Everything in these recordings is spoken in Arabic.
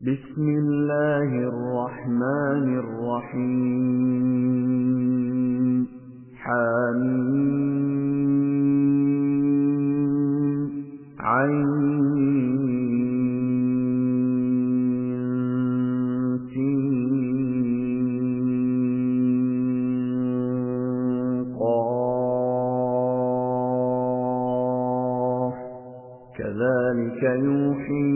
بسم الله الرحمن الرحيم. حميم كذلك يوحي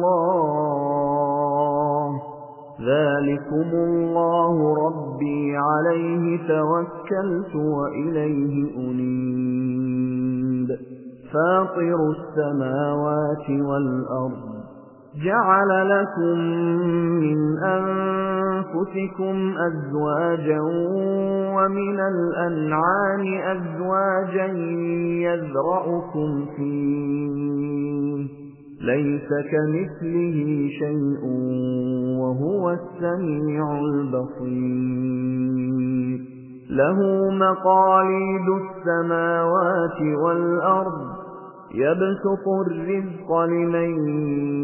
ذلكم الله ربي عليه توكلت وإليه أنيب فاطر السماوات والأرض جعل لكم من أنفسكم أزواجا ومن الأنعام أزواجا يذرأكم فيه ليس كمثله شيء وهو السميع البصير. له مقاليد السماوات والأرض يبسط الرزق لمن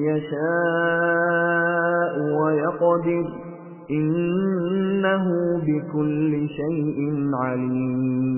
يشاء ويقدر. إنه بكل شيء عليم.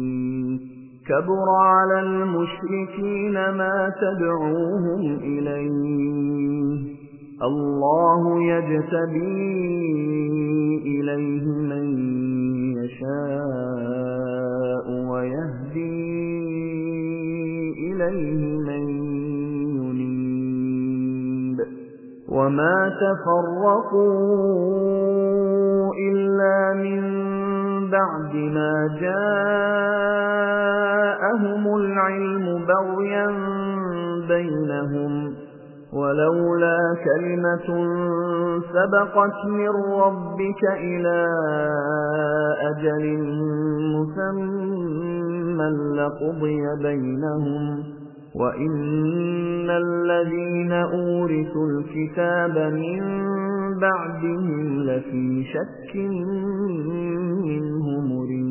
كبر على المشركين ما تدعوهم إليه الله يجتبي إليه من يشاء ويهدي إليه من ينيب وما تفرقوا إلا من بَعْدِ مَا جَاءَهُمُ الْعِلْمُ بَغْيًا بَيْنَهُمْ وَلَوْلَا كَلِمَةٌ سَبَقَتْ مِنْ رَبِّكَ إِلَى أَجَلٍ مُّسَمًّى لَّقُضِيَ بَيْنَهُمْ وَإِنَّ الَّذِينَ أُورِثُوا الْكِتَابَ مِن بَعْدِهِمْ لَفِي شَكٍّ مِّنْهُ مُرِيبٍ.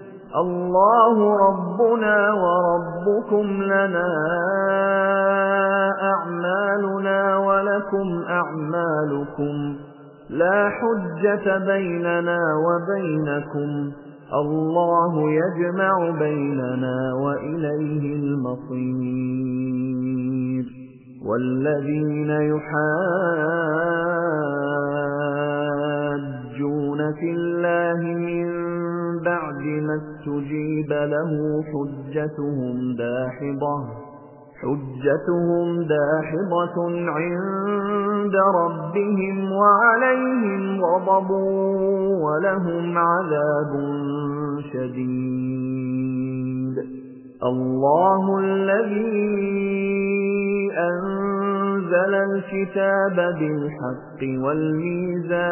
اللَّهُ رَبُّنَا وَرَبُّكُمْ لَنَا أَعْمَالُنَا وَلَكُمْ أَعْمَالُكُمْ لَا حُجَّةَ بَيْنَنَا وَبَيْنَكُمْ اللَّهُ يَجْمَعُ بَيْنَنَا وَإِلَيْهِ الْمَصِيرُ وَالَّذِينَ يُحَاجُّونَ فِي اللَّهِ مِن مَا اسْتُجِيبَ لَهُ حُجَّتُهُمْ دَاحِضَةٌ حُجَّتُهُمْ دَاحِضَةٌ عِندَ رَبِّهِمْ وَعَلَيْهِمْ غَضَبٌ وَلَهُمْ عَذَابٌ شَدِيدٌ اللَّهُ الَّذِي أَنزَلَ الْكِتَابَ بِالْحَقِّ وَالْمِيزَانَ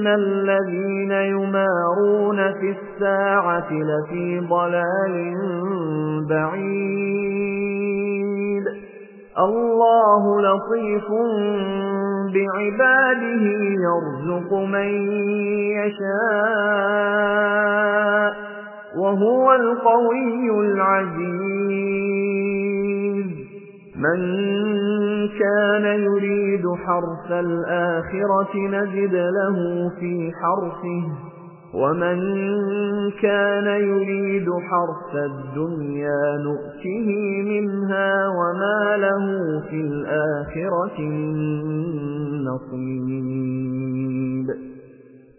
إِنَّ الَّذِينَ يُمَارُونَ فِي السَّاعَةِ لَفِي ضَلَالٍ بَعِيدٍ اللَّهُ لَطِيفٌ بِعِبَادِهِ يَرْزُقُ مَن يَشَاءُ وَهُوَ الْقَوِيُّ الْعَزِيزُ. مَن كَانَ يُرِيدُ حَرْثَ الْآخِرَةِ نَزِدْ لَهُ فِي حَرْثِهِ وَمَن كَانَ يُرِيدُ حَرْثَ الدُّنْيَا نُؤْتِهِ مِنْهَا وَمَا لَهُ فِي الْآخِرَةِ مِن نَّصِيبٍ.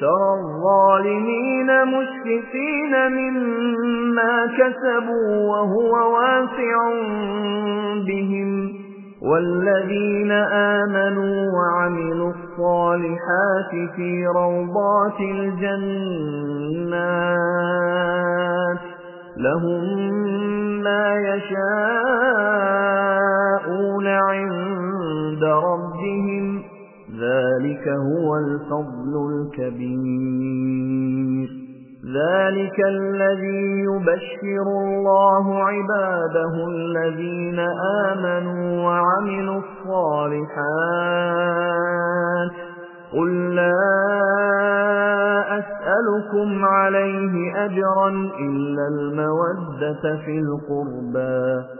تَرَى الظَّالِمِينَ مُشْفِقِينَ مِمَّا كَسَبُوا وَهُوَ وَاقِعٌ بِهِمْ وَالَّذِينَ آمَنُوا وَعَمِلُوا الصَّالِحَاتِ فِي رَوْضَاتِ الْجَنَّاتِ لَهُم مَّا يَشَاءُونَ عِندَ رَبِّهِمْ ذَلِكَ هُوَ الْفَضْلُ الْكَبِيرُ. ذَلِكَ الَّذِي يُبَشِّرُ اللَّهُ عِبَادَهُ الَّذِينَ آمَنُوا وَعَمِلُوا الصَّالِحَاتِ. قُل لَّا أَسْأَلُكُمْ عَلَيْهِ أَجْرًا إِلَّا الْمَوَدَّةَ فِي الْقُرْبَى.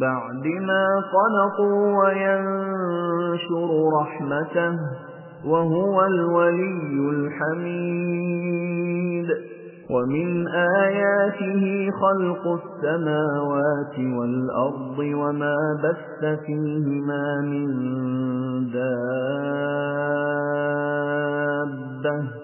بَعْدِ مَا قَنَطُوا وَيَنشُرُ رَحْمَتَهُ وَهُوَ الْوَلِيُّ الْحَمِيدُ. وَمِنْ آيَاتِهِ خَلْقُ السَّمَاوَاتِ وَالْأَرْضِ وَمَا بَثَّ فِيهِمَا مِن دَابَّةٍ.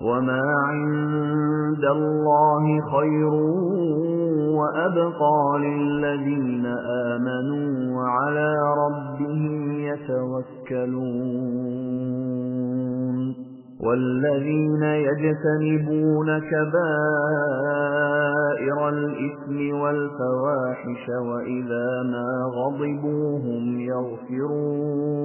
وَمَا عِندَ اللَّهِ خَيْرٌ وَأَبْقَى لِلَّذِينَ آمَنُوا وَعَلَى رَبِّهِمْ يَتَوَكَّلُونَ وَالَّذِينَ يَجْتَنِبُونَ كَبَائِرَ الْإِثْمِ وَالْفَوَاحِشَ وَإِذَا مَا غَضِبُوا هُمْ يَغْفِرُونَ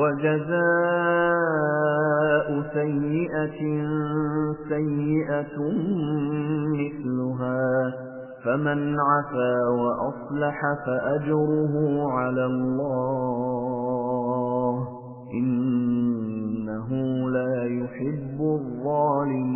وَجَزَاءُ سَيِّئَةٍ سَيِّئَةٌ مِثْلُهَا فَمَنْ عَفَا وَأَصْلَحَ فَأَجْرُهُ عَلَى اللَّهِ إِنَّهُ لَا يُحِبُّ الظَّالِمِينَ.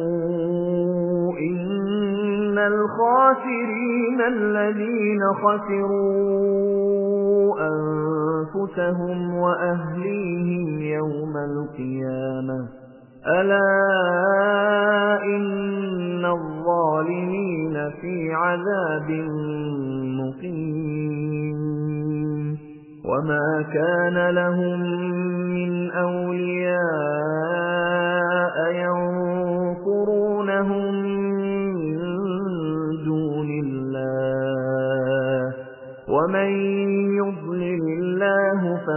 إِنَّ الْخَاسِرِينَ الَّذِينَ خَسِرُوا أَنفُسَهُمْ وَأَهْلِيهِمْ يَوْمَ الْقِيَامَةِ أَلَا إِنَّ الظَّالِمِينَ فِي عَذَابٍ مُقِيمٍ وَمَا كَانَ لَهُم مِّنْ أَوْلِيَاءَ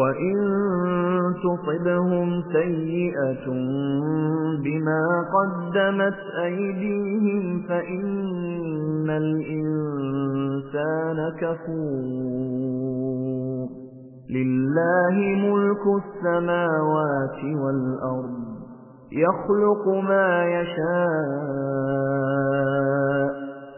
وَإِن تُصِبْهُمْ سَيِّئَةٌ بِمَا قَدَّمَتْ أَيْدِيهِمْ فَإِنَّ الْإِنسَانَ كَفُورٌ لِلَّهِ مُلْكُ السَّمَاوَاتِ وَالْأَرْضِ يَخْلُقُ مَا يَشَاءُ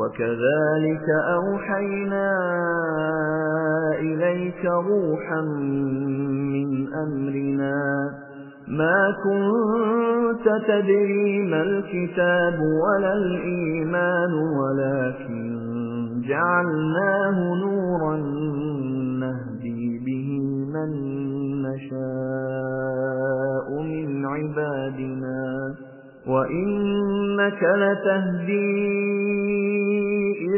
وَكَذَلِكَ أَوْحَيْنَا إِلَيْكَ رُوحًا مِّنْ أَمْرِنَا. مَا كُنتَ تَدْرِي مَا الْكِتَابُ وَلَا الْإِيمَانُ وَلَكِن جَعَلْنَاهُ نُورًا نَّهْدِي بِهِ مَن نَّشَاءُ مِنْ عِبَادِنَا. وَإِنَّكَ لَتَهْدِي